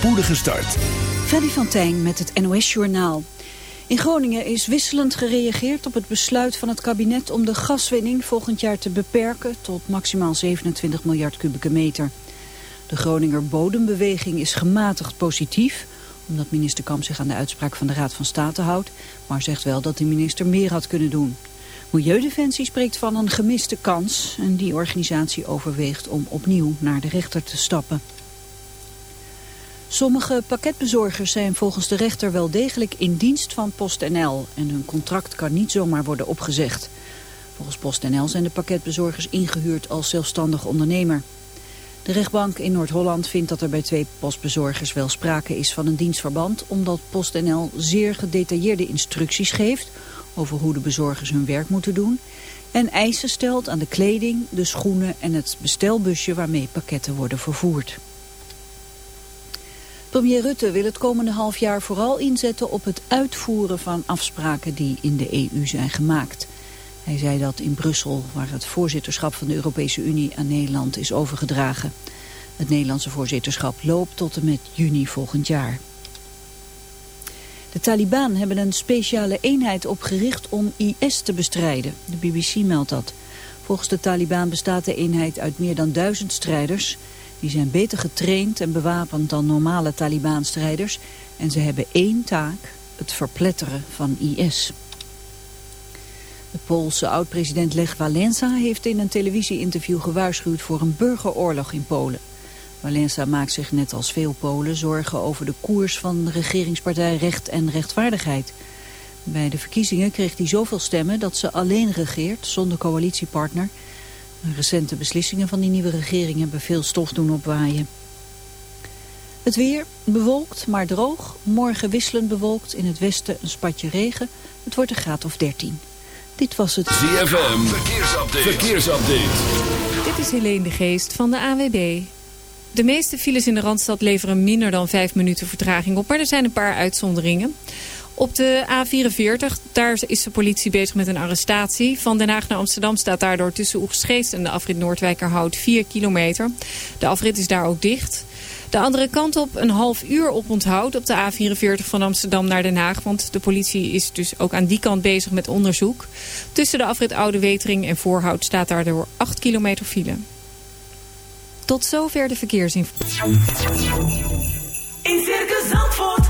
spoedige start. Freddy van Tijn met het NOS-journaal. In Groningen is wisselend gereageerd op het besluit van het kabinet om de gaswinning volgend jaar te beperken tot maximaal 27 miljard kubieke meter. De Groninger bodembeweging is gematigd positief, omdat minister Kamp zich aan de uitspraak van de Raad van State houdt, maar zegt wel dat de minister meer had kunnen doen. Milieudefensie spreekt van een gemiste kans en die organisatie overweegt om opnieuw naar de rechter te stappen. Sommige pakketbezorgers zijn volgens de rechter wel degelijk in dienst van PostNL en hun contract kan niet zomaar worden opgezegd. Volgens PostNL zijn de pakketbezorgers ingehuurd als zelfstandig ondernemer. De rechtbank in Noord-Holland vindt dat er bij twee postbezorgers wel sprake is van een dienstverband, omdat PostNL zeer gedetailleerde instructies geeft over hoe de bezorgers hun werk moeten doen en eisen stelt aan de kleding, de schoenen en het bestelbusje waarmee pakketten worden vervoerd. Premier Rutte wil het komende half jaar vooral inzetten op het uitvoeren van afspraken die in de EU zijn gemaakt. Hij zei dat in Brussel, waar het voorzitterschap van de Europese Unie aan Nederland is overgedragen. Het Nederlandse voorzitterschap loopt tot en met juni volgend jaar. De Taliban hebben een speciale eenheid opgericht om IS te bestrijden. De BBC meldt dat. Volgens de Taliban bestaat de eenheid uit meer dan duizend strijders. Die zijn beter getraind en bewapend dan normale Taliban-strijders. En ze hebben één taak, het verpletteren van IS. De Poolse oud-president Lech Walesa heeft in een televisie-interview gewaarschuwd voor een burgeroorlog in Polen. Walesa maakt zich net als veel Polen zorgen over de koers van de regeringspartij Recht en Rechtvaardigheid. Bij de verkiezingen kreeg hij zoveel stemmen dat ze alleen regeert, zonder coalitiepartner. De recente beslissingen van die nieuwe regering hebben veel stof doen opwaaien. Het weer bewolkt, maar droog. Morgen wisselend bewolkt, in het westen een spatje regen. Het wordt een graad of 13. Dit was het ZFM, verkeersupdate. verkeersupdate. Dit is Helene de Geest van de AWB. De meeste files in de Randstad leveren minder dan 5 minuten vertraging op, maar er zijn een paar uitzonderingen. Op de A44, daar is de politie bezig met een arrestatie. Van Den Haag naar Amsterdam staat daardoor tussen Oegstgeest en de afrit Noordwijkerhout 4 kilometer. De afrit is daar ook dicht. De andere kant op een half uur op onthoud op de A44 van Amsterdam naar Den Haag. Want de politie is dus ook aan die kant bezig met onderzoek. Tussen de afrit Oude Wetering en Voorhout staat daardoor 8 kilometer file. Tot zover de verkeersinformatie. In Circus Zandvoort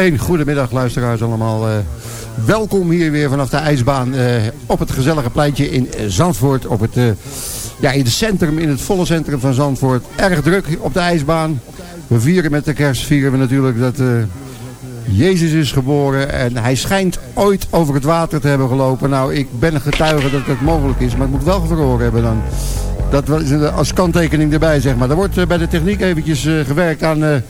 Een goedemiddag luisteraars allemaal. Eh, welkom hier weer vanaf de ijsbaan eh, op het gezellige pleintje in Zandvoort. Op het, eh, ja, in het centrum, in het volle centrum van Zandvoort. Erg druk op de ijsbaan. We vieren met de kerst vieren we natuurlijk dat Jezus is geboren. En hij schijnt ooit over het water te hebben gelopen. Nou, ik ben getuige dat dat mogelijk is. Maar het moet wel gevroren hebben dan. Dat was als kanttekening erbij, zeg maar. Er wordt bij de techniek eventjes gewerkt aan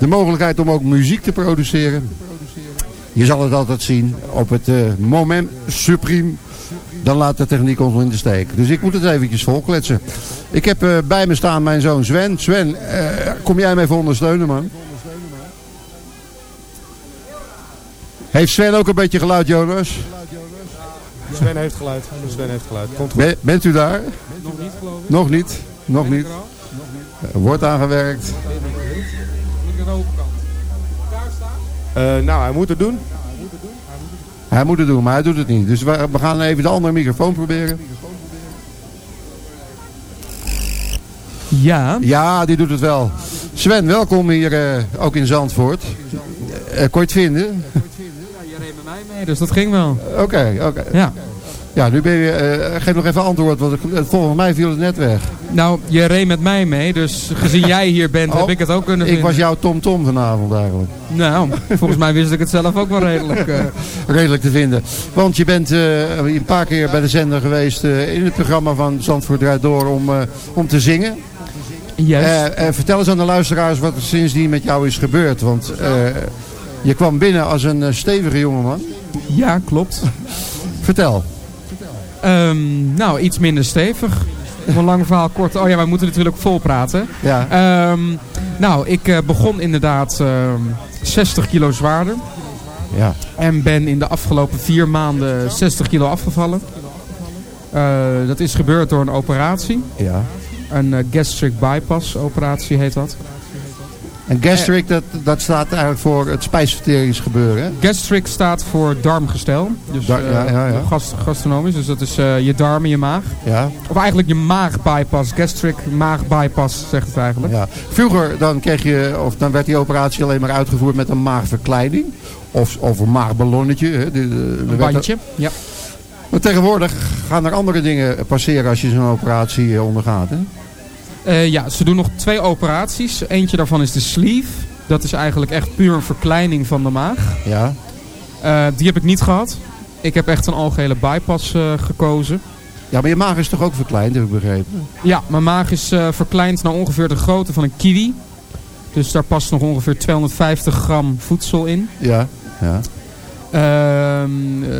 de mogelijkheid om ook muziek te produceren. Je zal het altijd zien op het eh, moment supreme. Dan laat de techniek ons in de steek. Dus ik moet het eventjes volkletsen. Ik heb eh, bij me staan mijn zoon Sven. Sven, eh, kom jij mij even ondersteunen man? Heeft Sven ook een beetje geluid Jonas? Sven heeft geluid. Sven heeft geluid. Komt goed. Ben- bent u daar? Nog niet geloof ik. Nog niet? Nog niet? Wordt aangewerkt. Eh, nou, hij moet het doen. Hij moet het doen, maar hij doet het niet. Dus we, we gaan even de andere microfoon proberen. Ja, Ja, die doet het wel. Sven, welkom hier eh, ook in Zandvoort. Eh kon je het vinden? je reed met mij mee, dus dat ging wel. Oké, oké. Ja. Ja, nu ben je... eh, geef nog even antwoord, want volgens mij viel het net weg. Nou, je reed met mij mee, dus gezien jij hier bent, heb Oh, ik het ook kunnen Ik vinden. was jouw tom-tom vanavond eigenlijk. Nou, volgens mij wist ik het zelf ook wel redelijk. eh. Redelijk te vinden. Want je bent eh, een paar keer bij de zender geweest eh, in het programma van Zandvoort Draait Door om, om te zingen. Juist. Vertel eens aan de luisteraars wat er sindsdien met jou is gebeurd. Want je kwam binnen als een stevige jongeman. ja, klopt. Vertel. Ehm, nou, iets minder stevig. Om een lang verhaal kort. Oh ja, wij moeten natuurlijk vol praten. Ja, Ehm, nou, ik eh, begon inderdaad ehm, 60 kilo zwaarder. ja. En ben in de afgelopen vier maanden 60 kilo afgevallen. Eh, dat is gebeurd door een operatie. ja. Een eh, gastric bypass operatie heet dat. En gastric, dat, dat staat eigenlijk voor het spijsverteringsgebeuren. hè? Gastric staat voor darmgestel. Dus Dar- eh, ja, ja, ja. gast- gastronomisch. Dus dat is eh, je darmen, je maag. Ja, Of eigenlijk je maagbypass. Gastric maagbypass zegt het eigenlijk. ja. Vroeger dan kreeg je, of dan werd die operatie alleen maar uitgevoerd met een maagverkleining. Of, of een maagballonnetje. Hè. De, de- er Een bandje. Ja. Maar tegenwoordig gaan er andere dingen passeren als je zo'n operatie eh, ondergaat. Hè? Eh, ja, ze doen nog twee operaties. Eentje daarvan is de sleeve. Dat is eigenlijk echt puur een verkleining van de maag. Ja, Eh, die heb ik niet gehad. Ik heb echt een algehele bypass eh, gekozen. ja, maar je maag is toch ook verkleind, heb ik begrepen. Ja, mijn maag is verkleind naar ongeveer de grootte van een kiwi. Dus daar past nog ongeveer 250 gram voedsel in. Ja, ja. Ehm, eh,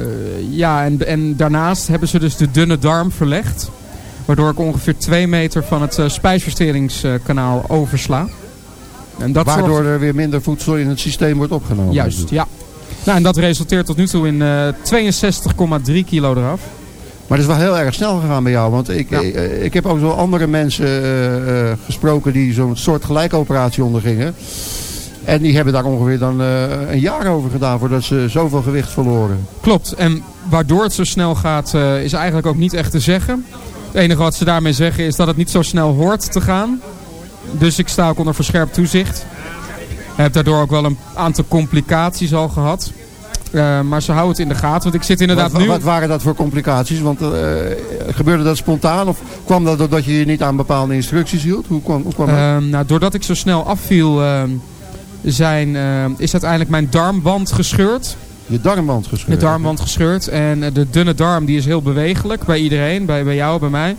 ja, en, en daarnaast hebben ze dus de dunne darm verlegd. Waardoor ik ongeveer 2 meter van het eh, spijsverteringskanaal oversla. En dat Waardoor zorgt- er weer minder voedsel in het systeem wordt opgenomen. Juist, ja. Nou, en dat resulteert tot nu toe in eh 62,3 kilo eraf. Maar dat is wel heel erg snel gegaan bij jou. Want ik, Ja. ik, ik heb ook zo andere mensen eh, eh, gesproken die zo'n soort gelijkoperatie ondergingen. En die hebben daar ongeveer dan eh, een jaar over gedaan voordat ze zoveel gewicht verloren. Klopt. En waardoor het zo snel gaat, eh, is eigenlijk ook niet echt te zeggen. Het enige wat ze daarmee zeggen is dat het niet zo snel hoort te gaan. Dus ik sta ook onder verscherpt toezicht. Ik heb daardoor ook wel een aantal complicaties al gehad. Eh, maar ze houden het in de gaten. Want ik zit inderdaad Wat, nu... wat waren dat voor complicaties? Want eh, gebeurde dat spontaan? Of kwam dat doordat je je niet aan bepaalde instructies hield? Hoe kwam, hoe kwam dat? Ehm, nou, doordat ik zo snel afviel, ehm, zijn, ehm, is uiteindelijk mijn darmwand gescheurd. Je darmwand De gescheurd? darmwand gescheurd. En eh, de dunne darm die is heel bewegelijk bij iedereen. Bij, bij jou, bij mij.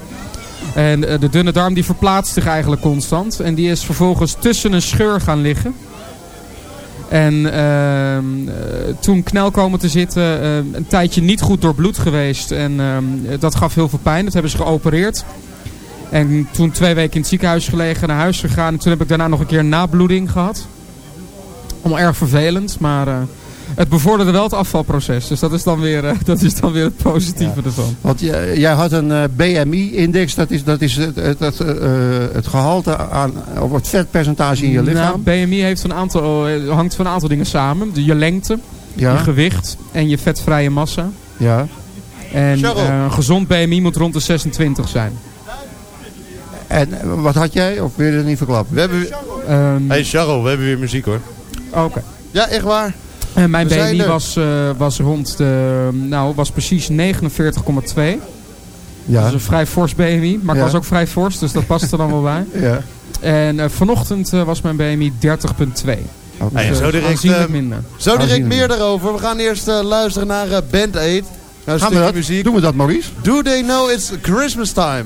En eh, de dunne darm die verplaatst zich eigenlijk constant. En die is vervolgens tussen een scheur gaan liggen. En ehm, eh, toen knel komen te zitten. een tijdje niet goed doorbloed geweest. En ehm, dat gaf heel veel pijn. Dat hebben ze geopereerd. En toen twee weken in het ziekenhuis gelegen, naar huis gegaan. En toen heb ik daarna nog een keer nabloeding gehad. Allemaal erg vervelend, maar het bevorderde wel het afvalproces. Dus dat is dan weer, eh, dat is dan weer het positieve ervan. Want jij, jij had een eh, BMI-index, dat is, dat is het, het, het, eh, het gehalte aan, of het vetpercentage in je lichaam. Nou, BMI heeft een aantal, hangt van een aantal dingen samen. De- Je lengte, je ja, gewicht en je vetvrije massa. ja. En een gezond BMI moet rond de 26 zijn. En wat had jij? Of wil je dat niet verklappen? We hebben... Ehm, Hey Charles, we hebben weer muziek hoor. Oké. Ja, echt waar. En mijn BMI was, eh, was rond de, nou, was precies 49,2. Dat Ja. is een vrij fors BMI, maar ik Ja. was ook vrij fors, dus dat past er dan wel bij. ja. En eh, vanochtend eh, was mijn BMI 30,2. Oké. Hey, Dus, zo direct, aanzienlijk minder. Zo direct meer daarover. We gaan eerst eh, luisteren naar eh, Band 8. Nou, een Gaan we dat? muziek. Doen we dat, Maurice? Do they know it's Christmas time?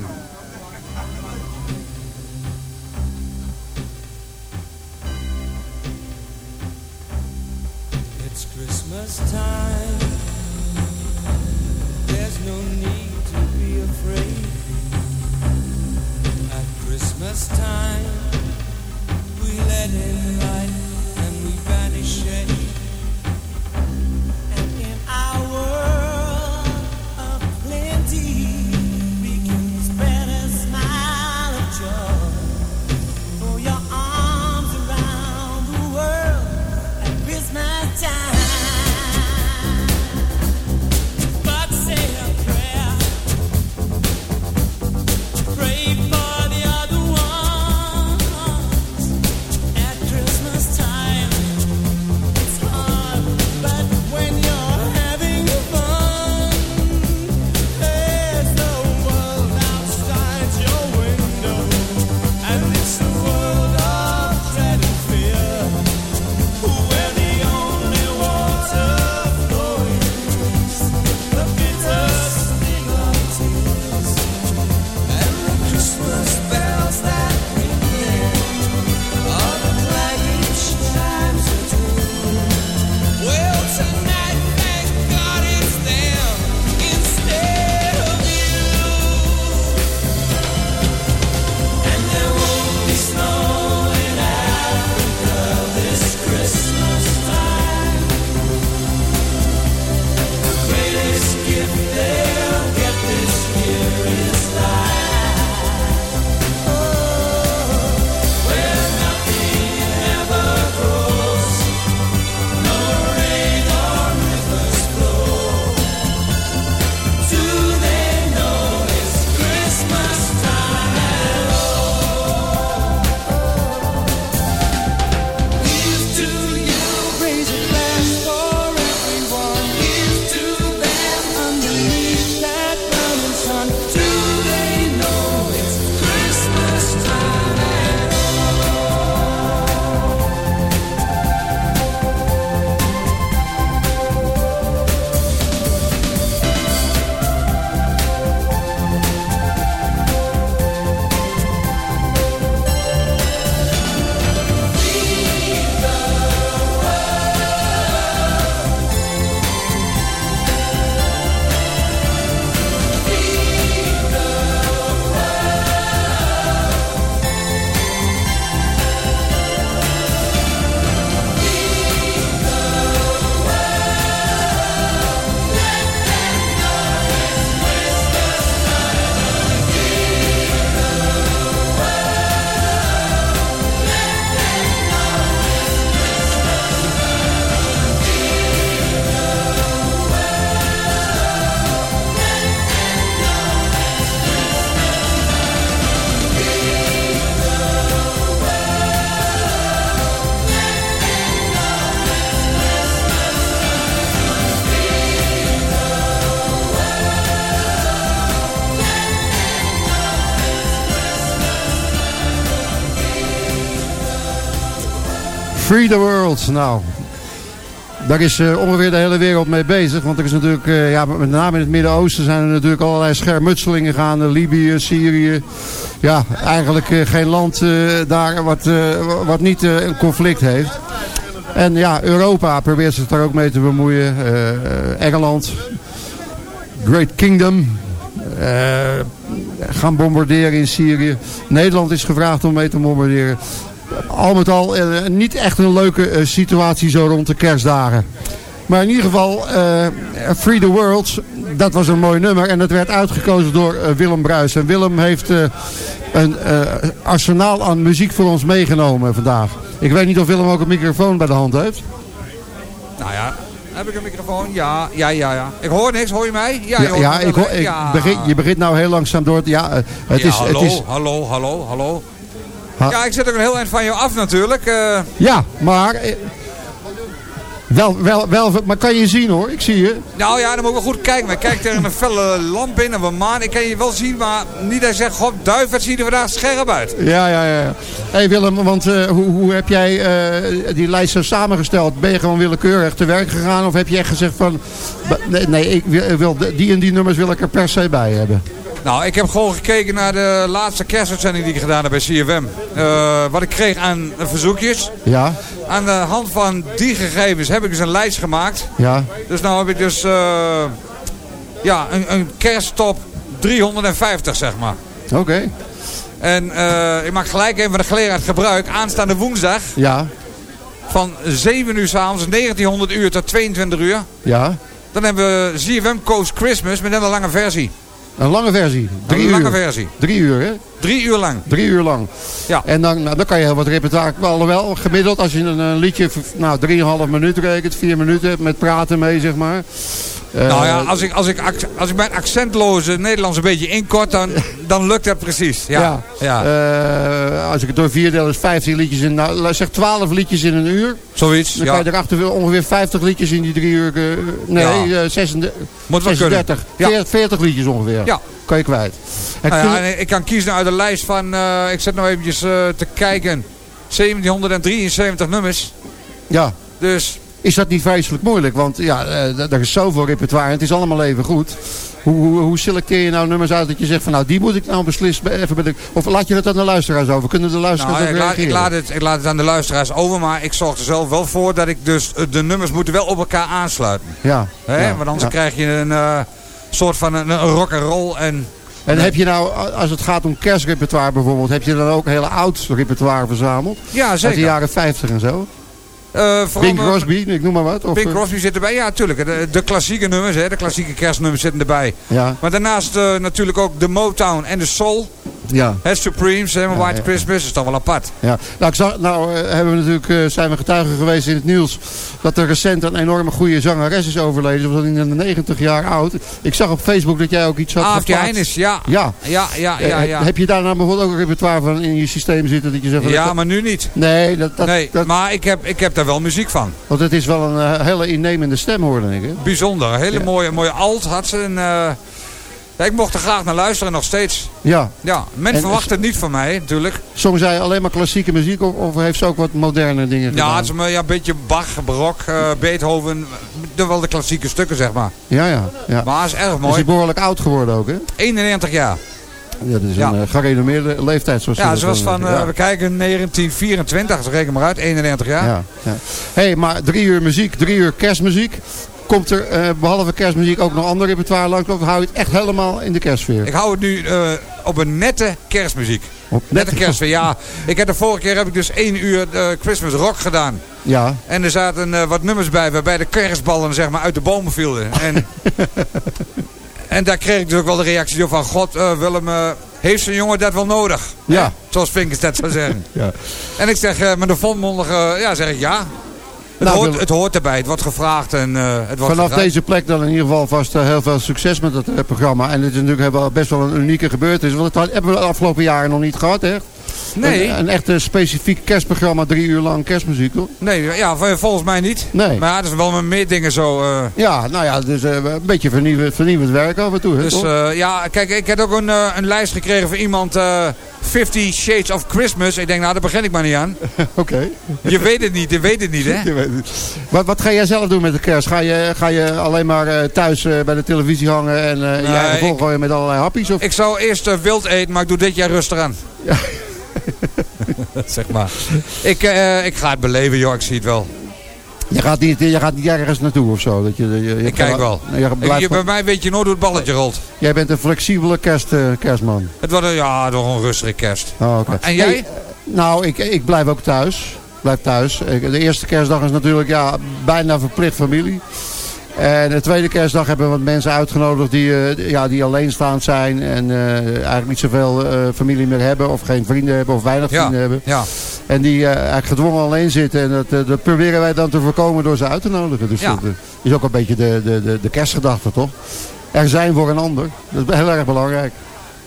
Free the World. Nou, daar is eh, ongeveer de hele wereld mee bezig. Want er is natuurlijk, eh, ja, met name in het Midden-Oosten zijn er natuurlijk allerlei schermutselingen gaande. Libië, Syrië. Ja, eigenlijk eh, geen land daar wat, wat niet een conflict heeft. En ja, Europa probeert zich daar ook mee te bemoeien. Engeland, Great Kingdom, gaan bombarderen in Syrië. Nederland is gevraagd om mee te bombarderen. Al met al eh, niet echt een leuke eh, situatie zo rond de kerstdagen. Maar in ieder geval, eh, Free the World, dat was een mooi nummer. En dat werd uitgekozen door Willem Bruis. En Willem heeft een arsenaal aan muziek voor ons meegenomen vandaag. Ik weet niet of Willem ook een microfoon bij de hand heeft. Nou ja, heb ik een microfoon? Ja, ja, ja, ja. Ik hoor niks, hoor je mij? Ja, je Ja, ik, hoor- ik Ja. begin, je begint nou heel langzaam door. te- Ja, het Ja, is, hallo, het is, hallo, hallo, hallo. Ja, ik zit ook een heel eind van je af natuurlijk. eh. ja, maar... eh, Wel, wel, wel, maar kan je zien hoor, ik zie je. nou ja, dan moet ik wel goed kijken. Maar kijk tegen een felle lamp in of een maan. Ik kan je wel zien, maar niet dat je zegt, god, duif, het ziet er vandaag scherp uit. Ja, ja, ja. Hé hey Willem, want eh, hoe, hoe heb jij die lijst zo samengesteld? Ben je gewoon willekeurig te werk gegaan? Of heb je echt gezegd van... Nee, nee ik wil- die en die nummers wil ik er per se bij hebben. Nou, ik heb gewoon gekeken naar de laatste kerstuitzending die ik gedaan heb bij CFM. Eh, wat ik kreeg aan verzoekjes. Ja, Aan de hand van die gegevens heb ik dus een lijst gemaakt. ja. Dus nou heb ik dus eh, ja, een, een kersttop 350 zeg maar. Oké. En eh, ik maak gelijk even de gelegenheid gebruik. Aanstaande woensdag Ja, van 7 uur s'avonds, 1900 uur tot 22 uur. ja. Dan hebben we ZFM Coast Christmas met een lange versie. Een lange versie. Drie een uur. lange versie. Drie uur, hè? Drie uur lang. Drie uur lang. Ja. En dan, nou, dan kan je heel wat repertoire. Alhoewel, gemiddeld als je een, een liedje, nou, drieënhalf minuut rekent, vier minuten met praten mee, zeg maar. Eh, nou ja, als ik, als, ik, als ik mijn accentloze Nederlands een beetje inkort, dan, dan lukt dat precies. Ja. ja. Eh, als ik het door vier deel is 15 liedjes in, nou, zeg 12 liedjes in een uur. Zoiets. Dan Ja. kan je erachter ongeveer 50 liedjes in die drie uur, eh, nee, Ja. eh, 36, Moet wel 36 Ja. 40, 40 liedjes ongeveer. Ja. Kan je kwijt. Nou ja, en ik kan kiezen uit de lijst van, eh, ik zet nou eventjes te kijken, 1773 nummers. ja. Dus Is dat niet vreselijk moeilijk? Want ja, eh, er is zoveel repertoire en het is allemaal even goed. Hoe, hoe, hoe selecteer je nou nummers uit dat je zegt van nou die moet ik nou beslist even bij de... Of laat je dat aan de luisteraars over? Kunnen de luisteraars nou, ik, laat, ik, laat het, ik laat het aan de luisteraars over, maar ik zorg er zelf wel voor dat ik dus, eh, de nummers moeten wel op elkaar aansluiten. Ja. Hè? ja, Want anders ja. krijg je een eh, soort van een, een rock and roll en... En heb je nou, als het gaat om kerstrepertoire bijvoorbeeld, heb je dan ook heel oud repertoire verzameld? Ja, Uit de zeker. jaren 50 en zo? Eh, vooral Bing Crosby, ik noem maar wat. Of, Bing eh, Crosby zit erbij, ja tuurlijk. De, de klassieke nummers, hè, de klassieke kerstnummers zitten erbij. Ja, Maar daarnaast eh, natuurlijk ook de Motown en de Soul. Ja. Hè, Supremes, Ja, White. Christmas, is toch wel apart. Ja, nou, ik zag, nou eh, hebben we natuurlijk, eh, zijn we getuigen geweest in het nieuws dat er recent een enorme goede zangeres is overleden. Ze was in de 90 jaar oud. Ik zag op Facebook dat jij ook iets had geplaatst. Heinis, ja. Ja. Ja, ja, Eh, ja, heb- ja. Heb je daar nou bijvoorbeeld ook een repertoire van in je systeem zitten dat je zegt... Ja, maar nu niet. Nee, dat, dat, Nee, dat- maar ik heb, ik heb daar wel muziek van. want het is wel een hele innemende stem hoorde ik. Hè? Bijzonder. Hele mooie, mooie alt had ze. En, ja, ik mocht er graag naar luisteren, nog steeds. Ja, Ja, men En- verwacht het niet van mij, natuurlijk. zong zij alleen maar klassieke muziek of, of heeft ze ook wat moderne dingen Ja, gedaan? het is me, ja, een beetje Bach, Barok, eh, Beethoven. De, wel de klassieke stukken, zeg maar. Ja, ja. ja. Maar het is erg Is mooi. hij behoorlijk oud geworden ook, hè? 91 jaar. Ja, dat is Ja. een uh, gerenommeerde leeftijd. Zoals Ja, ze was van, eh, we kijken, 1924. Dus reken maar uit, 91 jaar. Ja, ja. hey, maar drie uur muziek, drie uur kerstmuziek. Komt er eh, behalve kerstmuziek ook nog ander repertoire langs? Of hou je het echt helemaal in de kerstsfeer? Ik hou het nu eh, op een nette kerstmuziek. Op Nette kerstsfeer, ja. Ik heb de vorige keer heb ik dus één uur eh, Christmas rock gedaan. Ja, En er zaten wat nummers bij waarbij de kerstballen zeg maar, uit de bomen vielen. En, en daar kreeg ik dus ook wel de reactie van... God, Willem, heeft zo'n jongen dat wel nodig? Ja. Hè? Zoals Vinkers dat zou zeggen. ja. En ik zeg met een volmondige... ja, zeg ik ja. Het, Nou, hoort, het hoort erbij. Het wordt gevraagd en eh, het wordt Vanaf deze plek dan in ieder geval vast eh, heel veel succes met het eh, programma. En het is natuurlijk best wel een unieke gebeurtenis. Want dat hebben we de afgelopen jaren nog niet gehad, hè? Nee, Een, een echt specifiek kerstprogramma, drie uur lang kerstmuziek, toch? nee ja, vol- volgens mij niet. Nee. Maar ja, dat is wel met meer dingen zo... eh, Ja, nou ja, dus eh, een beetje vernieuwend, vernieuwend werk af en toe, hè? Dus eh, ja, kijk, ik heb ook een, een lijst gekregen van iemand, 50 Shades of Christmas. Ik denk, nou, daar begin ik maar niet aan. Oké. Je weet het niet, je weet het niet, hè? Je weet het. Wat, wat ga jij zelf doen met de kerst? Ga je, ga je alleen maar thuis bij de televisie hangen en je eigen vol ik- gooien met allerlei happies? Of? Ik zou eerst wild eten, maar ik doe dit jaar rustig aan. zeg maar. Ik, eh, ik ga het beleven, joh, ik zie het wel. Je gaat niet, je gaat niet ergens naartoe of zo? Dat je, je, je Ik kijk wel. Je blijft je- bij mij weet je nooit hoe het balletje rolt. Jij bent een flexibele kerst, eh, kerstman. Het wordt een, ja, toch een rustige kerst. Oh, oké. En jij? Hey, nou, ik, ik blijf ook thuis. Blijf thuis. De eerste kerstdag is natuurlijk ja, bijna verplicht familie. En de tweede kerstdag hebben we wat mensen uitgenodigd die, eh, ja, die alleenstaand zijn. En eh, eigenlijk niet zoveel eh, familie meer hebben. Of geen vrienden hebben of weinig Ja, vrienden hebben. ja. En die eigenlijk gedwongen alleen zitten. En dat, dat proberen wij dan te voorkomen door ze uit te nodigen. Dus Ja. dat is ook een beetje de, de, de, de kerstgedachte toch? Er zijn voor een ander. Dat is heel erg belangrijk.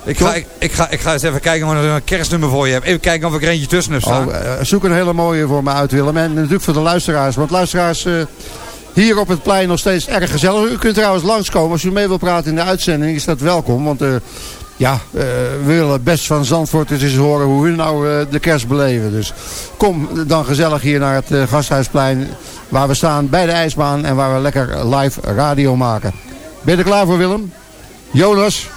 Ik ga, ik, ik, ga, ik ga eens even kijken of ik een kerstnummer voor je heb. Even kijken of ik er eentje tussen heb staan. Oh, zoek een hele mooie voor me uit Willem. En natuurlijk voor de luisteraars. Want luisteraars hier op het plein nog steeds erg gezellig. U kunt trouwens langskomen. Als u mee wilt praten in de uitzending is dat welkom. Want eh, ja, eh, we willen best van Zandvoort eens horen hoe u nou eh, de kerst beleven. Dus kom dan gezellig hier naar het Gasthuisplein. Waar we staan bij de ijsbaan. En waar we lekker live radio maken. Ben je er klaar voor Willem? Jonas?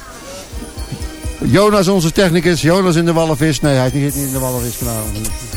Jonas, onze technicus. Jonas in de wallenvis. Nee, hij zit niet in de wallenvis vanavond.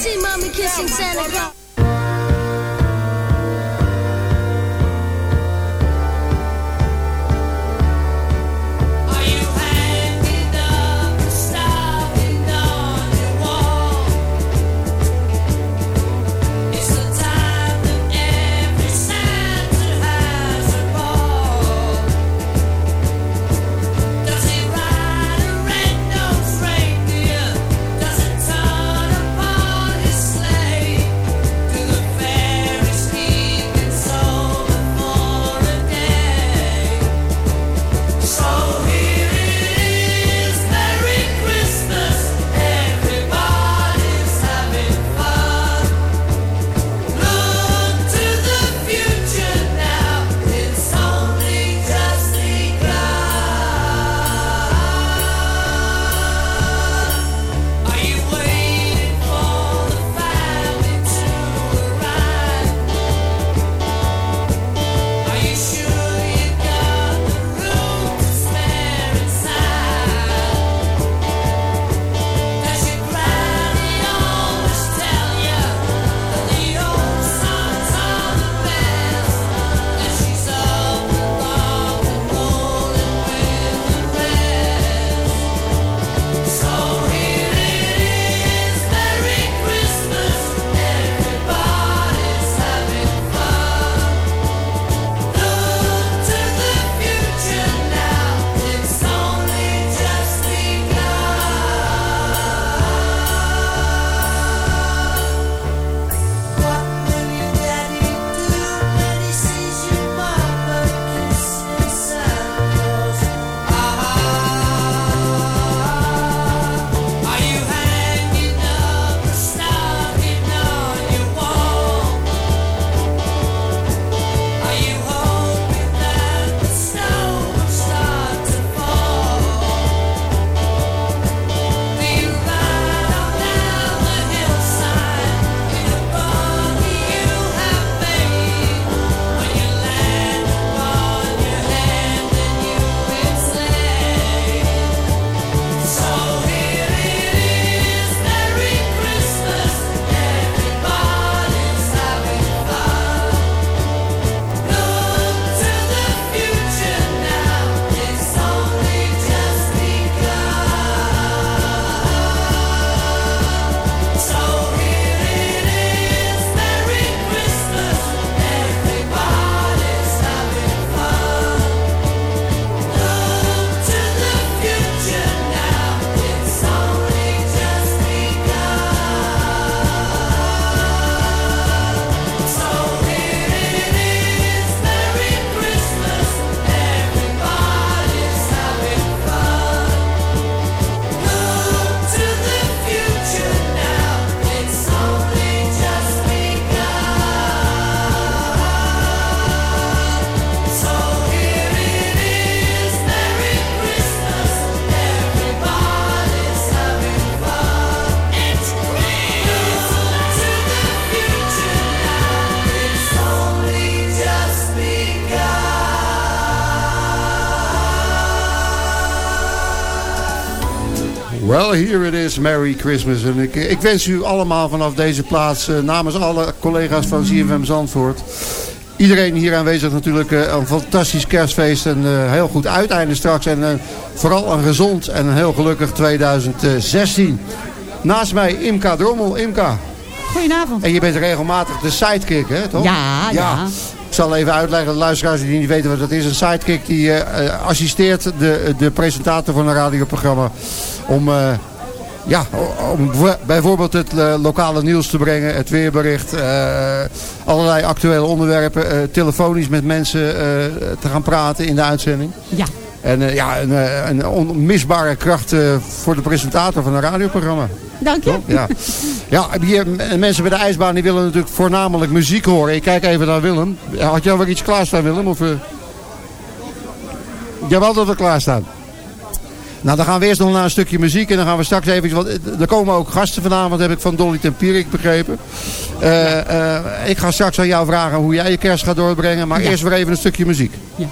See Mommy kissing Santa Claus. Well, here it is. Merry Christmas. En ik, ik wens u allemaal vanaf deze plaats, eh, namens alle collega's van CFM Zandvoort... Iedereen hier aanwezig natuurlijk eh, een fantastisch kerstfeest. En uh, heel goed uiteinde straks. En vooral een gezond en een heel gelukkig 2016. Naast mij Imka Drommel. Imka. Goedenavond. En je bent regelmatig de sidekick, hè, toch? Ja, ja. Ik zal even uitleggen, de luisteraars die niet weten wat dat is. Een sidekick die uh, assisteert de, de presentator van een radioprogramma. Om, uh, ja, om bijvoorbeeld het lokale nieuws te brengen. Het weerbericht. allerlei actuele onderwerpen. telefonisch met mensen te gaan praten in de uitzending. Ja. En ja, een, een onmisbare kracht voor de presentator van een radioprogramma. Dank je. Ja, ja hier, mensen bij de ijsbaan die willen natuurlijk voornamelijk muziek horen. Ik kijk even naar Willem. Had jij wel iets klaarstaan, Willem? Of, uh... Jij had dat wel klaarstaan. Nou, dan gaan we eerst nog naar een stukje muziek. En dan gaan we straks even... Want er komen ook gasten vanavond, heb ik van Dolly Tempierik begrepen. Ik ga straks aan jou vragen hoe jij je kerst gaat doorbrengen. Maar ja. eerst weer even een stukje muziek. Ja.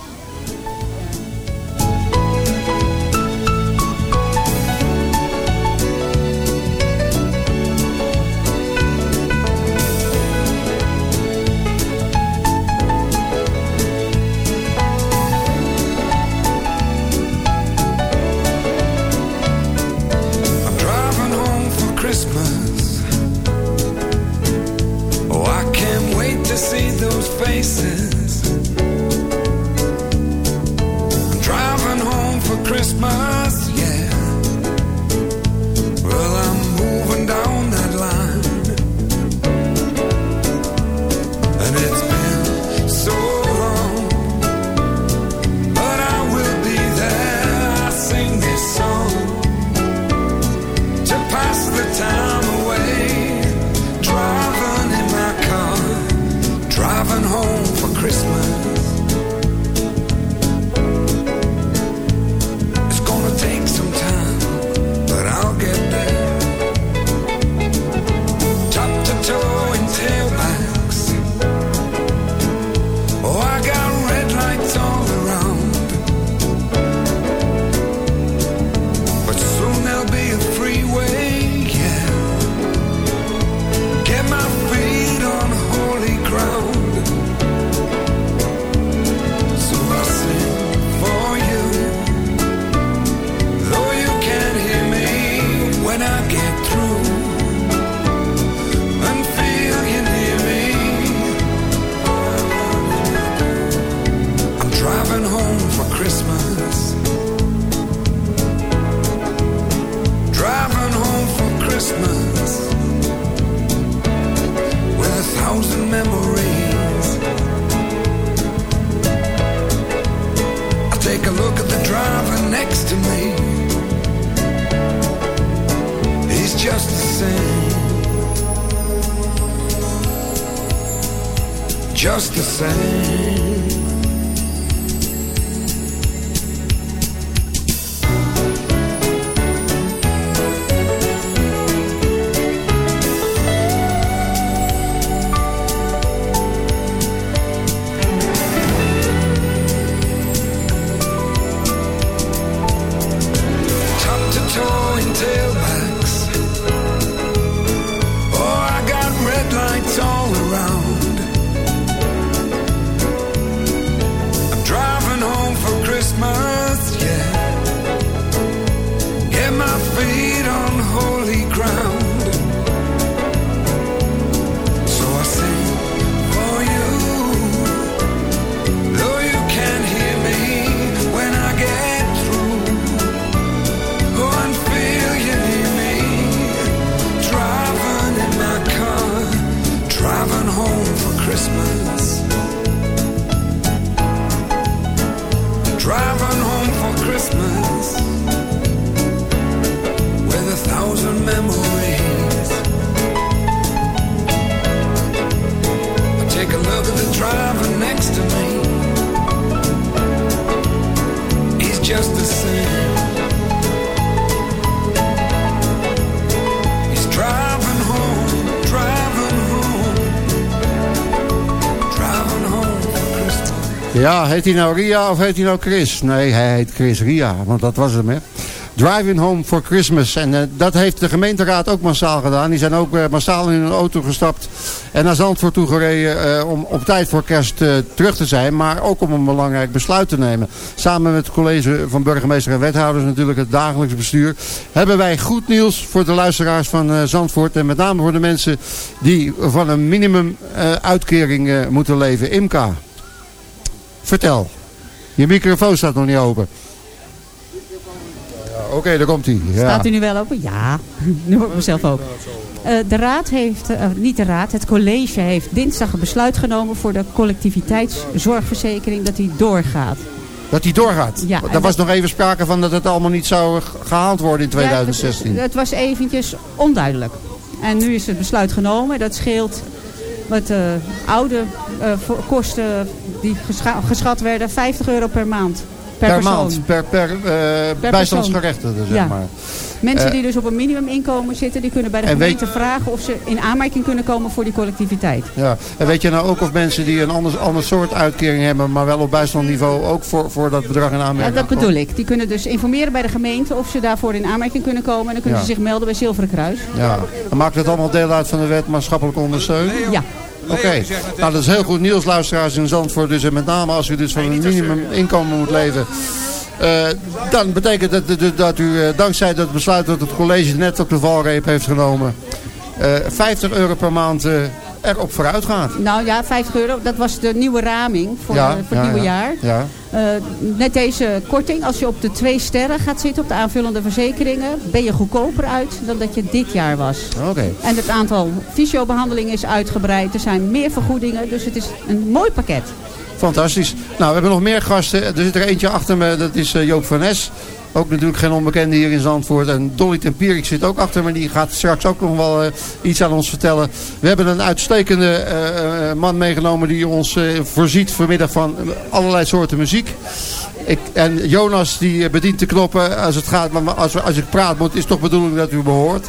Heet hij nou Ria of heet hij nou Chris? Nee, hij heet Chris Ria, want dat was hem, hè. Driving Home for Christmas. En eh, dat heeft de gemeenteraad ook massaal gedaan. Die zijn ook eh, massaal in hun auto gestapt en naar Zandvoort toe gereden eh, om op tijd voor kerst terug te zijn. Maar ook om een belangrijk besluit te nemen. Samen met het college van burgemeester en wethouders, natuurlijk het dagelijks bestuur, hebben wij goed nieuws voor de luisteraars van Zandvoort. En met name voor de mensen die van een minimum uitkering moeten leven. Imka, vertel. Je microfoon staat nog niet open. Ja, Oké, daar komt hij. Ja. Staat u nu wel open? Ja, nu hoor ik mezelf ook. Eh, de raad heeft, eh, niet de raad, het college heeft dinsdag een besluit genomen voor de collectiviteitszorgverzekering dat die doorgaat. Dat die doorgaat. Ja, en was dat- nog even sprake van dat het allemaal niet zou gehaald worden in 2016. Ja, het, het was eventjes onduidelijk. En nu is het besluit genomen. Dat scheelt wat eh, oude eh, kosten die gescha- geschat werden 50 euro per maand. Per, maand, per, per, eh bijstandsgerechtigde, zeg Ja. maar. Mensen Eh, die dus op een minimuminkomen zitten, die kunnen bij de En weet- gemeente vragen of ze in aanmerking kunnen komen voor die collectiviteit. Ja. En weet je nou ook of mensen die een ander, ander soort uitkering hebben, maar wel op bijstandniveau, ook voor, voor dat bedrag in Ja, aanmerking dat bedoel ik. Die kunnen dus informeren bij de gemeente of ze daarvoor in aanmerking kunnen komen. En dan kunnen Ja. ze zich melden bij Zilveren Kruis. Ja. Dan maakt het allemaal deel uit van de wet maatschappelijke ondersteuning? Ja. Oké, nou dat is heel goed nieuws luisteraars in Zandvoort. Dus en met name als u dus van een minimum inkomen moet leven. eh, dan betekent dat, dat, dat u eh, dankzij dat besluit dat het college net op de valreep heeft genomen. eh 50 euro per maand eh, erop vooruit gaat. Nou ja, 50 euro, dat was de nieuwe raming voor, Ja, eh, voor het ja, nieuwe ja. jaar. Eh, met deze korting, als je op de twee sterren gaat zitten, op de aanvullende verzekeringen, ben je goedkoper uit dan dat je dit jaar was. Oké. En het aantal fysiobehandelingen is uitgebreid. Er zijn meer vergoedingen, dus het is een mooi pakket. Fantastisch. Nou, we hebben nog meer gasten. Er zit er eentje achter me, dat is eh, Joop van Nes. Ook natuurlijk geen onbekende hier in Zandvoort. En Dolly Tempierik zit ook achter me. Die gaat straks ook nog wel eh, iets aan ons vertellen. We hebben een uitstekende eh, eh, man meegenomen die ons voorziet vanmiddag van allerlei soorten muziek. Ik, en Jonas die bedient de knoppen als het gaat. Maar als, als ik praat moet, is het toch bedoeling dat u me hoort.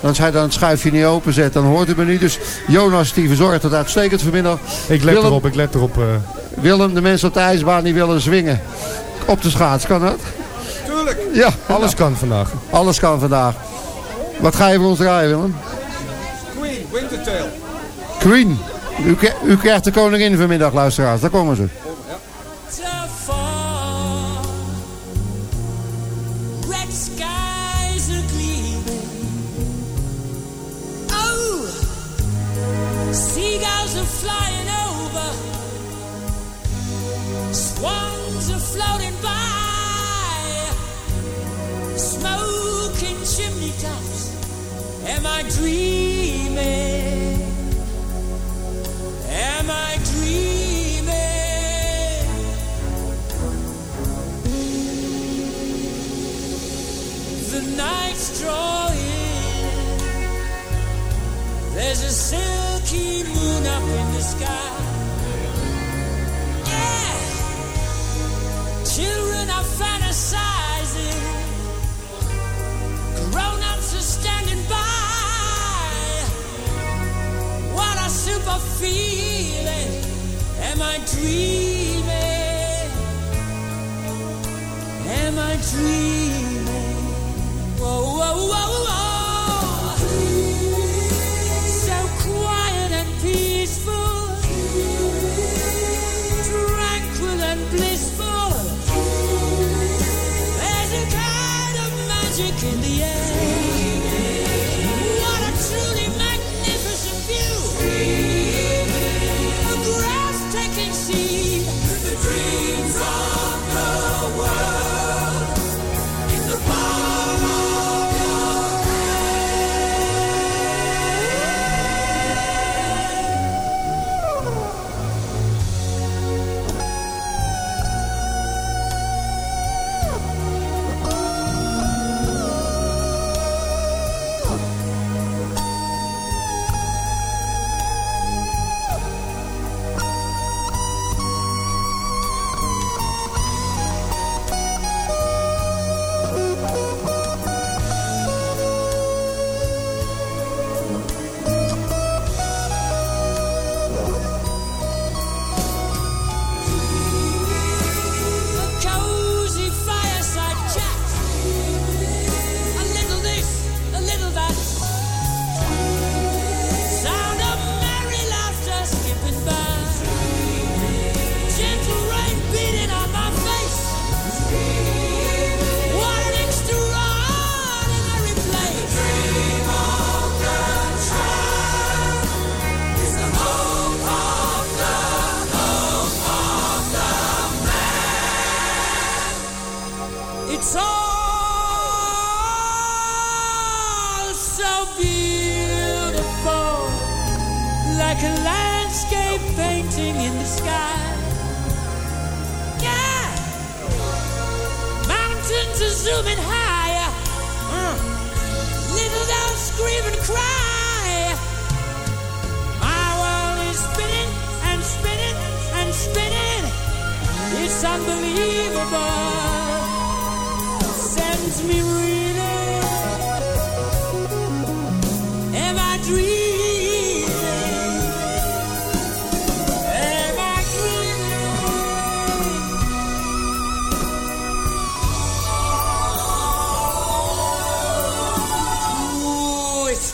En als hij dan het schuifje niet openzet, dan hoort u me niet. Dus Jonas die verzorgt het uitstekend vanmiddag. Ik let Willem- erop, ik let erop. Willem, de mensen op de ijsbaan die willen zwingen. Op de schaats, kan dat? Ja. Alles kan vandaag. Alles kan vandaag. Wat ga je voor ons draaien, Willem? Queen, Wintertail. Queen. U, krijgt de koningin vanmiddag, luisteraars. Daar komen ze. Red skies are gleaming. Oh, seagulls are flying over. Swans chimney tops. Am I dreaming? Am I dreaming? The night's drawing. There's a silky moon up in the sky. Yeah. Children are fantasizing. Standing by. What a super feeling. Am I dreaming? Am I dreaming? Whoa, whoa, whoa, whoa. So quiet and peaceful. Tranquil and blissful. There's a kind of magic in the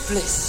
bliss.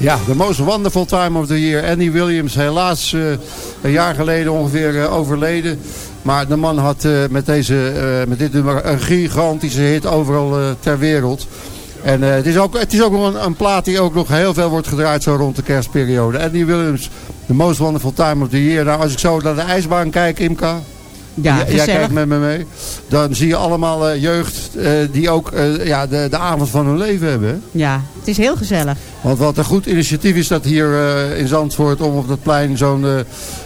Ja, the most wonderful time of the year. Andy Williams, helaas eh, een jaar geleden ongeveer eh, overleden. Maar de man had eh, met, deze, met dit nummer een gigantische hit overal ter wereld. En eh, het is ook, het is ook nog een, een plaat die ook nog heel veel wordt gedraaid zo rond de kerstperiode. Andy Williams, the most wonderful time of the year. Nou, als ik zo naar de ijsbaan kijk, Imka. Ja, jij gezellig. kijkt met me mee. Dan zie je allemaal eh, jeugd eh, die ook ja, de, de avond van hun leven hebben. Ja, het is heel gezellig. Want wat een goed initiatief is dat hier in Zandvoort om op dat plein zo'n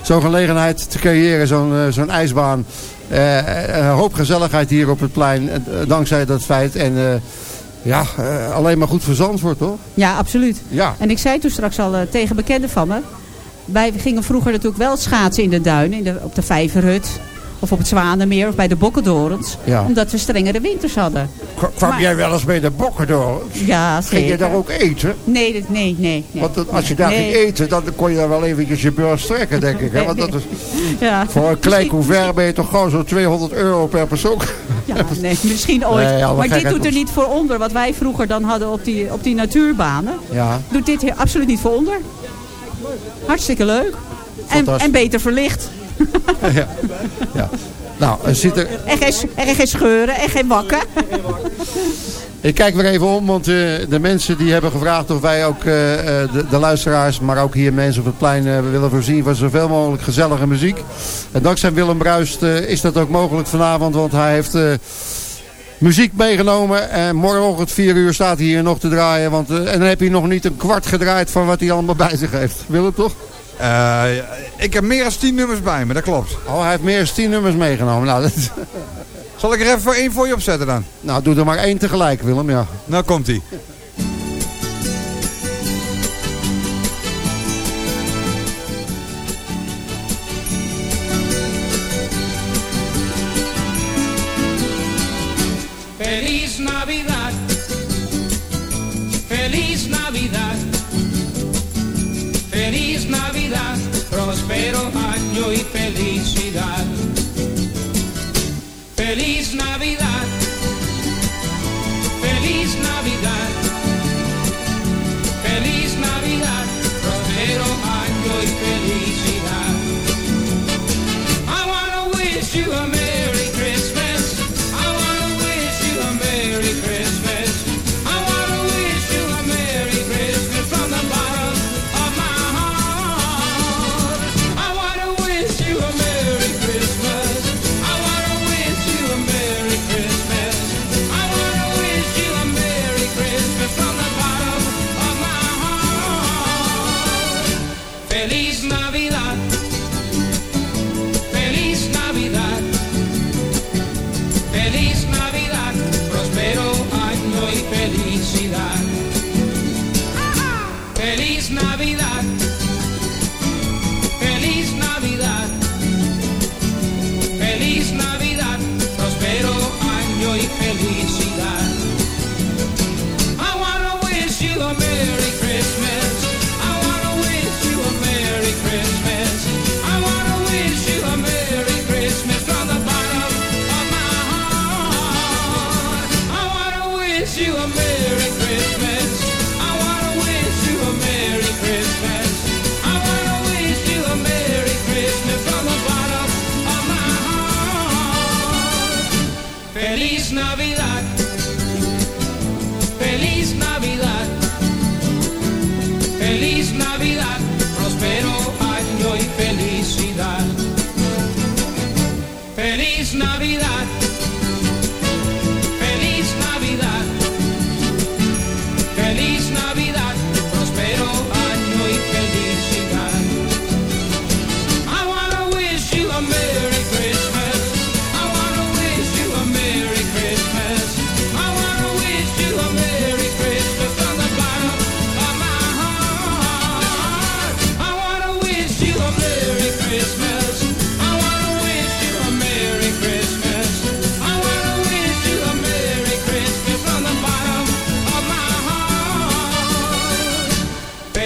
zo'n gelegenheid te creëren, zo'n zo'n ijsbaan. Een hoop gezelligheid hier op het plein, dankzij dat feit. En ja, eh, alleen maar goed voor Zandvoort, toch? Ja, absoluut. Ja. En ik zei toen straks al eh, tegen bekenden van me. Wij gingen vroeger natuurlijk wel schaatsen in de duinen. In de, op de Vijverhut. Of op het Zwanenmeer. Of bij de Bokkendorens. Ja. Omdat we strengere winters hadden. K- Kwam Maar- jij wel eens bij de bokken door? Ja, zeker. Ging je daar ook eten? Nee, dat- nee, nee. nee. Want als je daar Nee. ging eten, dan kon je daar wel eventjes je beurs trekken, denk ik. Hè? Want dat is, Ja. voor een klein couvert ben je toch gewoon zo'n 200 euro per persoon. Ja, nee, misschien ooit. Nee, maar dit doet er niet voor onder. Wat wij vroeger dan hadden op die, op die natuurbanen. Ja. Doet dit hier absoluut niet voor onder. Hartstikke leuk. En, en beter verlicht. ja. ja. Nou, er zit er... En geen, en geen scheuren en geen wakken. Ik kijk weer even om, want eh, de mensen die hebben gevraagd of wij ook eh, eh, de, de luisteraars, maar ook hier mensen op het plein willen voorzien van zoveel mogelijk gezellige muziek. En dankzij Willem Bruist is dat ook mogelijk vanavond, want hij heeft muziek meegenomen. En morgenochtend 4 uur staat hij hier nog te draaien, want, en dan heb hij nog niet een kwart gedraaid van wat hij allemaal bij zich heeft. Willem toch? Ik heb meer dan 10 nummers bij me, dat klopt. Oh, hij heeft meer dan 10 nummers meegenomen. Nou, dat... Zal ik er even voor één voor je opzetten dan? nou doe er maar één tegelijk, Willem, ja. Nou komt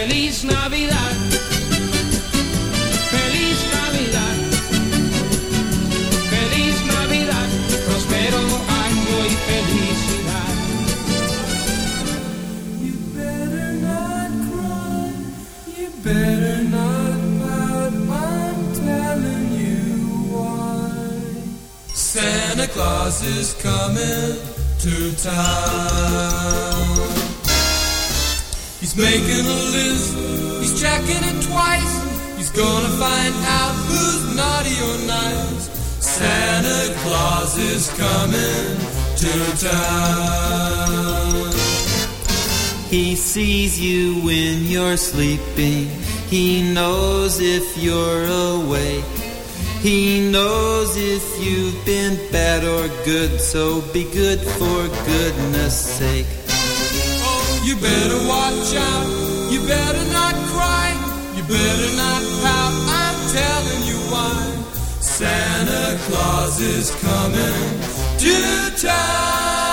Feliz Navidad. Feliz Navidad. Feliz Navidad. Próspero año y felicidad. You better not cry. You better not pout. I'm telling you why. Santa Claus is coming to town. He's making a list, he's checking it twice. He's gonna find out who's naughty or nice. Santa Claus is coming to town. He sees you when you're sleeping. He knows if you're awake. He knows if you've been bad or good. So be good for goodness sake. You better watch out. You better not cry. You better not pout. I'm telling you why. Santa Claus is coming to town.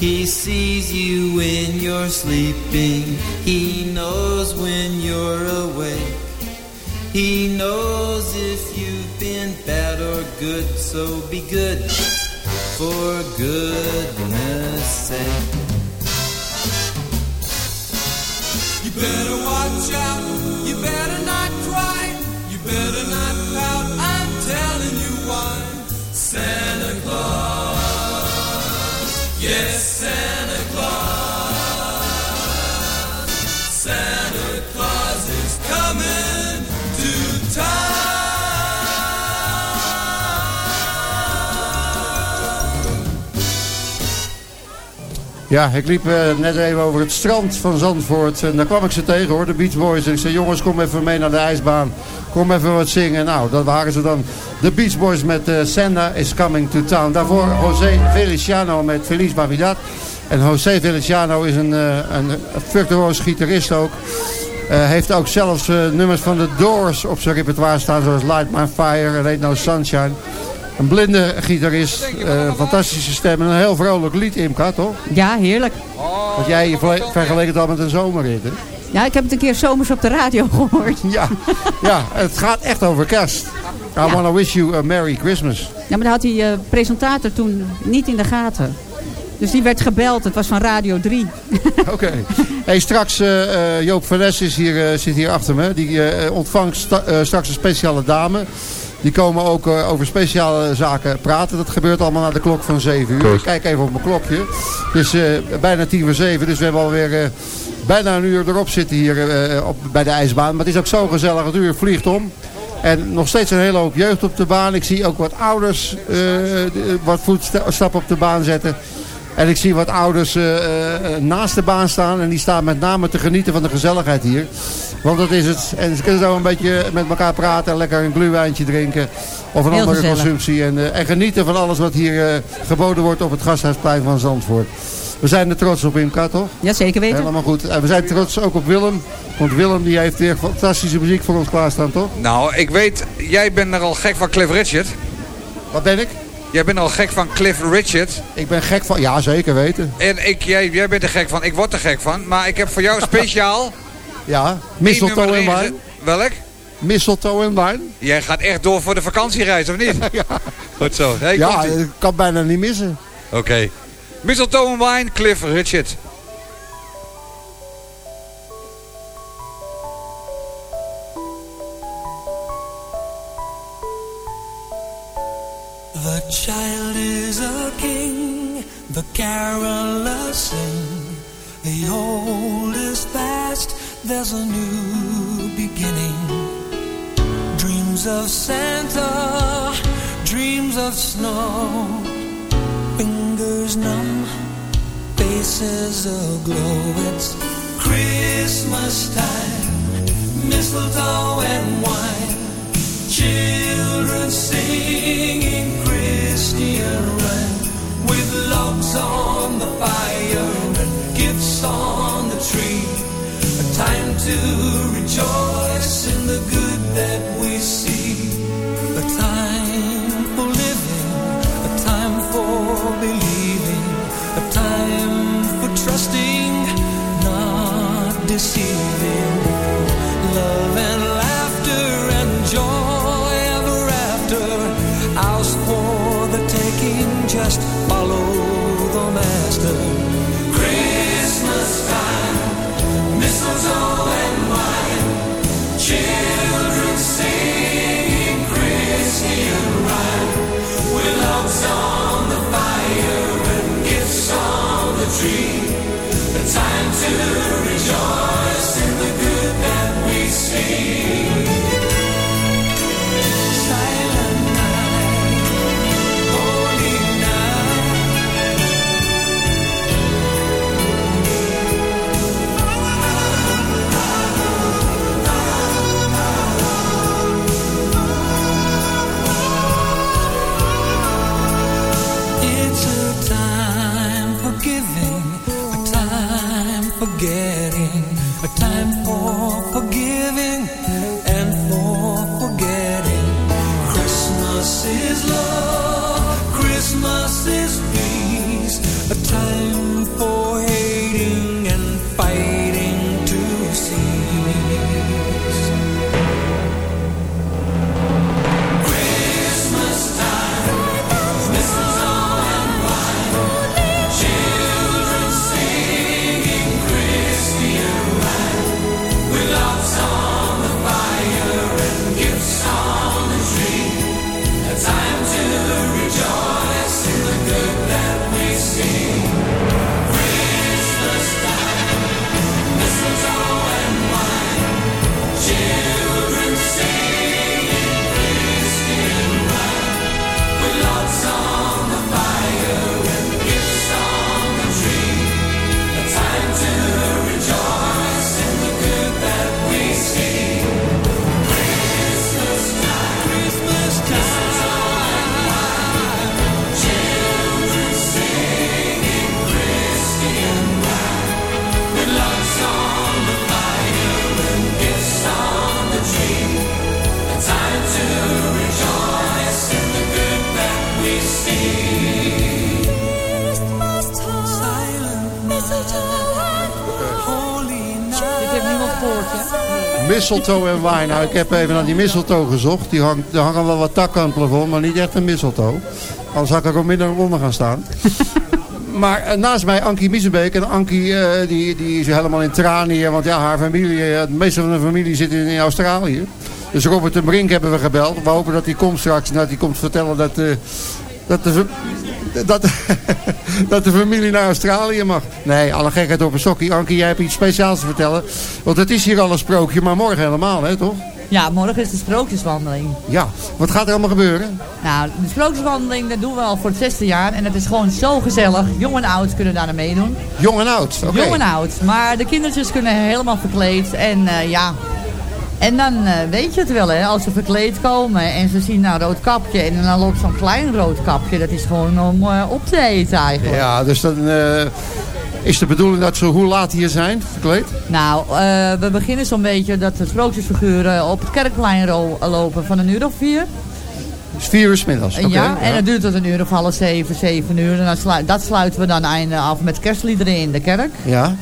He sees you when you're sleeping. He knows when you're awake. He knows if you've been bad or good, so be good for goodness sake. You better watch out. You better not cry. You better not pout. I'm telling you why. Santa Claus. Ja, ik liep eh, net even over het strand van Zandvoort. En daar kwam ik ze tegen hoor, de Beach Boys. En ik zei, jongens, kom even mee naar de ijsbaan. Kom even wat zingen. Nou, dat waren ze dan. De Beach Boys met eh, Santa is Coming to Town. Daarvoor José Feliciano met Feliz Navidad. En José Feliciano is een, eh, een virtuoos gitarist ook. Eh, heeft ook zelfs nummers van de Doors op zijn repertoire staan. Zoals Light My Fire en Ain't No Sunshine. Een blinde gitarist. eh, fantastische stem en een heel vrolijk lied, Imka, toch? Ja, heerlijk. Want jij verle- vergeleek het al met een zomerrit, hè? Ja, ik heb het een keer zomers op de radio gehoord. Ja, ja het gaat echt over kerst. I wanna wish you a Merry Christmas. Ja, maar dat had die eh, presentator toen niet in de gaten. Dus die werd gebeld. Het was van Radio 3. Oké. Hey, straks, eh, eh, Joop van Nes is hier, eh, zit hier achter me. Die eh, ontvangt sta- straks een speciale dame. Die komen ook eh, over speciale zaken praten. Dat gebeurt allemaal na de klok van 7 uur. Ik kijk even op mijn klokje. Het is eh, bijna tien voor 7. Dus we hebben alweer eh, bijna een uur erop zitten hier op, bij de ijsbaan. Maar het is ook zo gezellig. Het uur vliegt om. En nog steeds een hele hoop jeugd op de baan. Ik zie ook wat ouders de- wat voetstappen op de baan zetten. En ik zie wat ouders eh, eh, naast de baan staan. En die staan met name te genieten van de gezelligheid hier. Want dat is het. En ze kunnen zo een beetje met elkaar praten. En lekker een gluwijntje drinken. Of een Heel andere gezellig. consumptie. En, eh, en genieten van alles wat hier eh, geboden wordt op het Gasthuisplein van Zandvoort. We zijn er trots op Imka, toch? Ja, zeker weten. Helemaal goed. En we zijn trots ook op Willem. Want Willem die heeft weer fantastische muziek voor ons klaarstaan, toch? Nou, ik weet, jij bent er al gek van Cliff Richard. Wat ben ik? Jij bent al gek van Cliff Richard. Ik ben gek van... Ja, zeker weten. En ik, jij, jij bent er gek van. Ik word er gek van. Maar ik heb voor jou speciaal... Ja, mistletoe en wijn. Welk? Mistletoe en wijn. Jij gaat echt door voor de vakantiereis, of niet? ja. Goed zo. Hey, ja, ik kan bijna niet missen. Oké. Mistletoe en wine, Cliff Richard. The carolers sing. The old is past, there's a new beginning. Dreams of Santa, dreams of snow. Fingers numb, faces aglow. It's Christmas time, mistletoe and wine. Children singing Christian rhyme with logs on the fire and gifts on the tree. A time to rejoice in the good that Mistletoe en wijn. Nou, ik heb even naar die mistletoe gezocht. Die hangt, er hangen wel wat takken aan het plafond, maar niet echt een mistletoe. Anders had ik er ook midden onder gaan staan. maar eh, naast mij Ankie Miezenbeek. En Ankie eh, die, die is helemaal in tranen hier. Want ja, haar familie, eh, het meeste van de familie zit in, in Australië. Dus Robert de Brink hebben we gebeld. We hopen dat hij komt straks. En dat hij komt vertellen dat... eh, dat de, dat, dat de familie naar Australië mag. Nee, alle gekheid op een sokkie. Ankie, jij hebt iets speciaals te vertellen. Want het is hier al een sprookje, maar morgen helemaal, hè, toch? Ja, morgen is de sprookjeswandeling. Ja, wat gaat er allemaal gebeuren? Nou, de sprookjeswandeling dat doen we al voor het zesde jaar. En het is gewoon zo gezellig. Jong en oud kunnen daar meedoen. Jong en oud, oké. Jong en oud. Maar de kindertjes kunnen helemaal verkleed. En eh, ja... En dan eh, weet je het wel, hè. Als ze verkleed komen en ze zien nou een rood kapje... en dan loopt zo'n klein rood kapje. Dat is gewoon om eh, op te eten eigenlijk. Ja, dus dan eh, is de bedoeling dat ze hoe laat hier zijn, verkleed? Nou, we beginnen zo'n beetje dat de sprookjesfiguren op het kerkplein lopen van een uur of vier. Dus vier uur 's middags. oké, ja, en dat duurt tot een uur of half zeven, zeven uur. En dan slu- dat sluiten we dan einde af met kerstliederen in de kerk. Ja,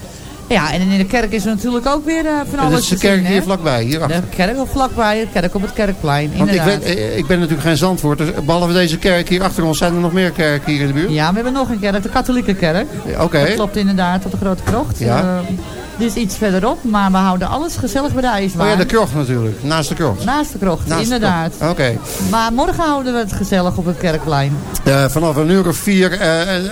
Ja, en in de kerk is er natuurlijk ook weer eh, van alles dat is de zien, kerk hier vlakbij, hierachter. De kerk op vlakbij, de kerk op het kerkplein, Want ik, weet, eh, ik ben natuurlijk geen zandwoord. Dus behalve deze kerk hier achter ons zijn er nog meer kerken hier in de buurt. Ja, we hebben nog een kerk, de katholieke kerk. Oké. Dat klopt inderdaad, op de Grote Krocht. Ja. Eh, is iets verderop, maar we houden alles gezellig bij de ijsbaan. Oh ja, de krocht natuurlijk. Naast de krocht. Naast de krocht, Naast inderdaad. Oké. Maar morgen houden we het gezellig op het kerkplein. Vanaf een uur of vier, eh, eh, eh,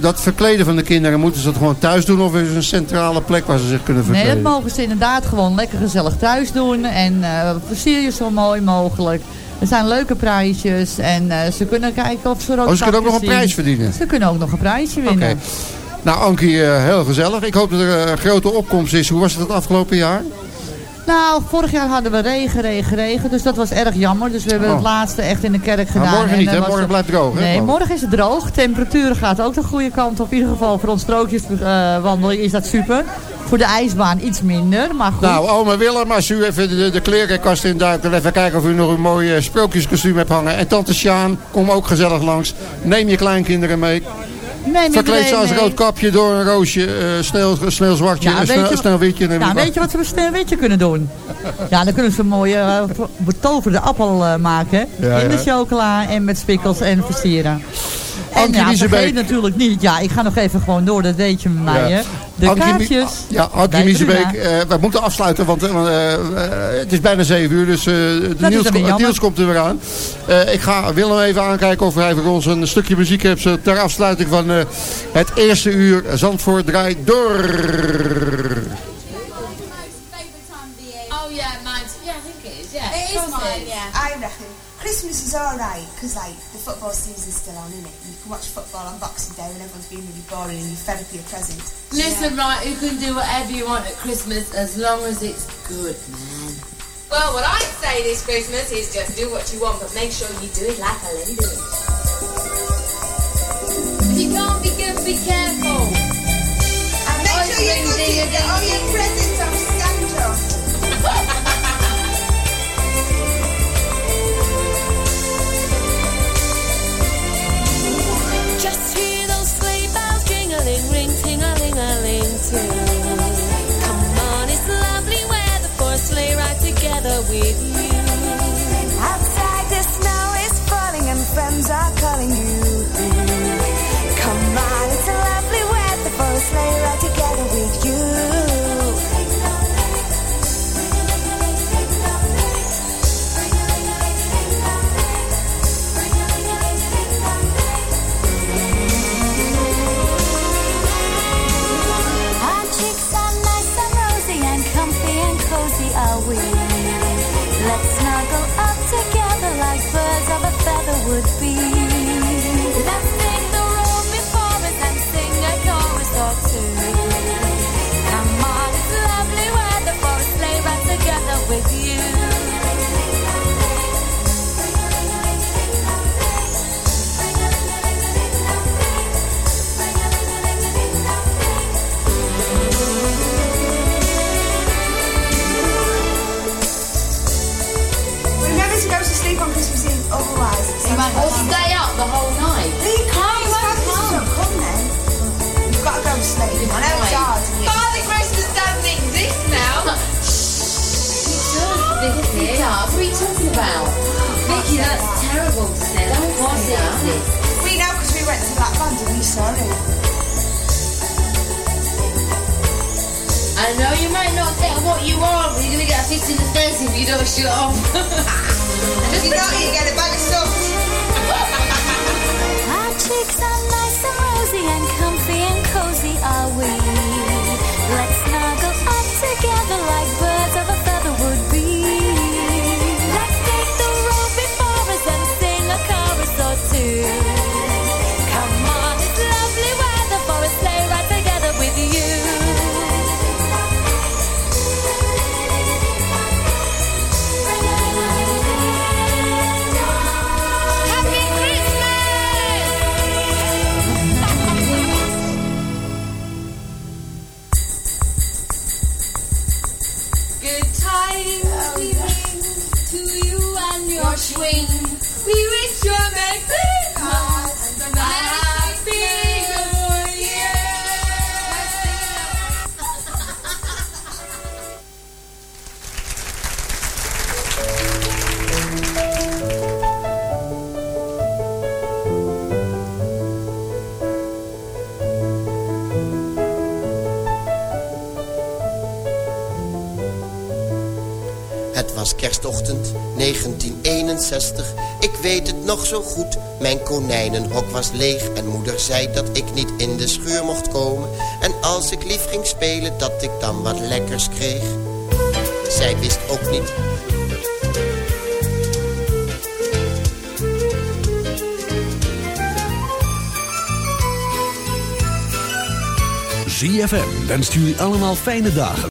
dat verkleden van de kinderen, moeten ze dat gewoon thuis doen? Of is er een centrale plek waar ze zich kunnen Nee, verkleden? dat mogen ze inderdaad gewoon lekker gezellig thuis doen. En versier je zo mooi mogelijk. Er zijn leuke prijsjes. En ze kunnen kijken of ze rood Oh, ze kunnen ook nog een prijs verdienen? Ze kunnen ook nog een prijsje winnen. Oké. Nou, Ankie, eh, heel gezellig. Ik hoop dat er eh, een grote opkomst is. Hoe was het het afgelopen jaar? Nou, vorig jaar hadden we regen, regen, regen. Dus dat was erg jammer. Dus we hebben Oh. het laatste echt in de kerk gedaan. Maar morgen En niet, hè? Morgen het- blijft droog, hè? Nee, ik? morgen is het droog. Temperatuur gaat ook de goede kant op. In ieder geval voor ons strookjeswandeling is dat super. Voor de ijsbaan iets minder, maar goed. Nou, oma Willem, als u even de, de klerenkast induikt... en even kijken of u nog een mooi eh, sprookjeskostuum hebt hangen. En tante Sjaan, kom ook gezellig langs. Neem je kleinkinderen mee. Neem Verkleed ze als mee. roodkapje door een roosje, eh snel, snel zwartje, Ja, weet snel, je- snel witje. neem ik weet je wat ze met sneeuwwitje kunnen doen? Ja, dan kunnen ze een mooie eh, betoverde appel eh, maken. Ja, in de ja. chocola en met spikkels en versieren. En ja, Miezebeek. vergeet natuurlijk niet. Ja, ik ga nog even gewoon door, dat weet je met mij, Ja. hè. De Ankie kaartjes. Ja, Ankie Miezebeek, eh, we moeten afsluiten, want eh, eh, eh, het is bijna zeven uur, dus eh, is ko- jammer. Niels komt er weer aan. Eh, ik ga Willem even aankijken of hij voor ons een stukje muziek heeft ter afsluiting van eh, het eerste uur Zandvoort draait door. Oh is. Is is. Christmas is alright because like the football season's still on, isn't it? You can watch football on Boxing Day when everyone's being really boring and you're fed up with your present. Listen, right, you can do whatever you want at Christmas as long as it's good, man. Well, what I'd say this Christmas is just do what you want, but make sure you do it like a lady. If you can't be good, be careful. And make sure you're good to get all your presents I know you might not get what you want, but you're gonna get a fit in the face if you don't shut up. If you don't, you get a bag of salt. Our cheeks are nice and rosy and comfy 1961. Ik weet het nog zo goed. Mijn konijnenhok was leeg en moeder zei dat ik niet in de schuur mocht komen. En als ik lief ging spelen dat ik dan wat lekkers kreeg. Zij wist ook niet ZFM wenst jullie allemaal fijne dagen.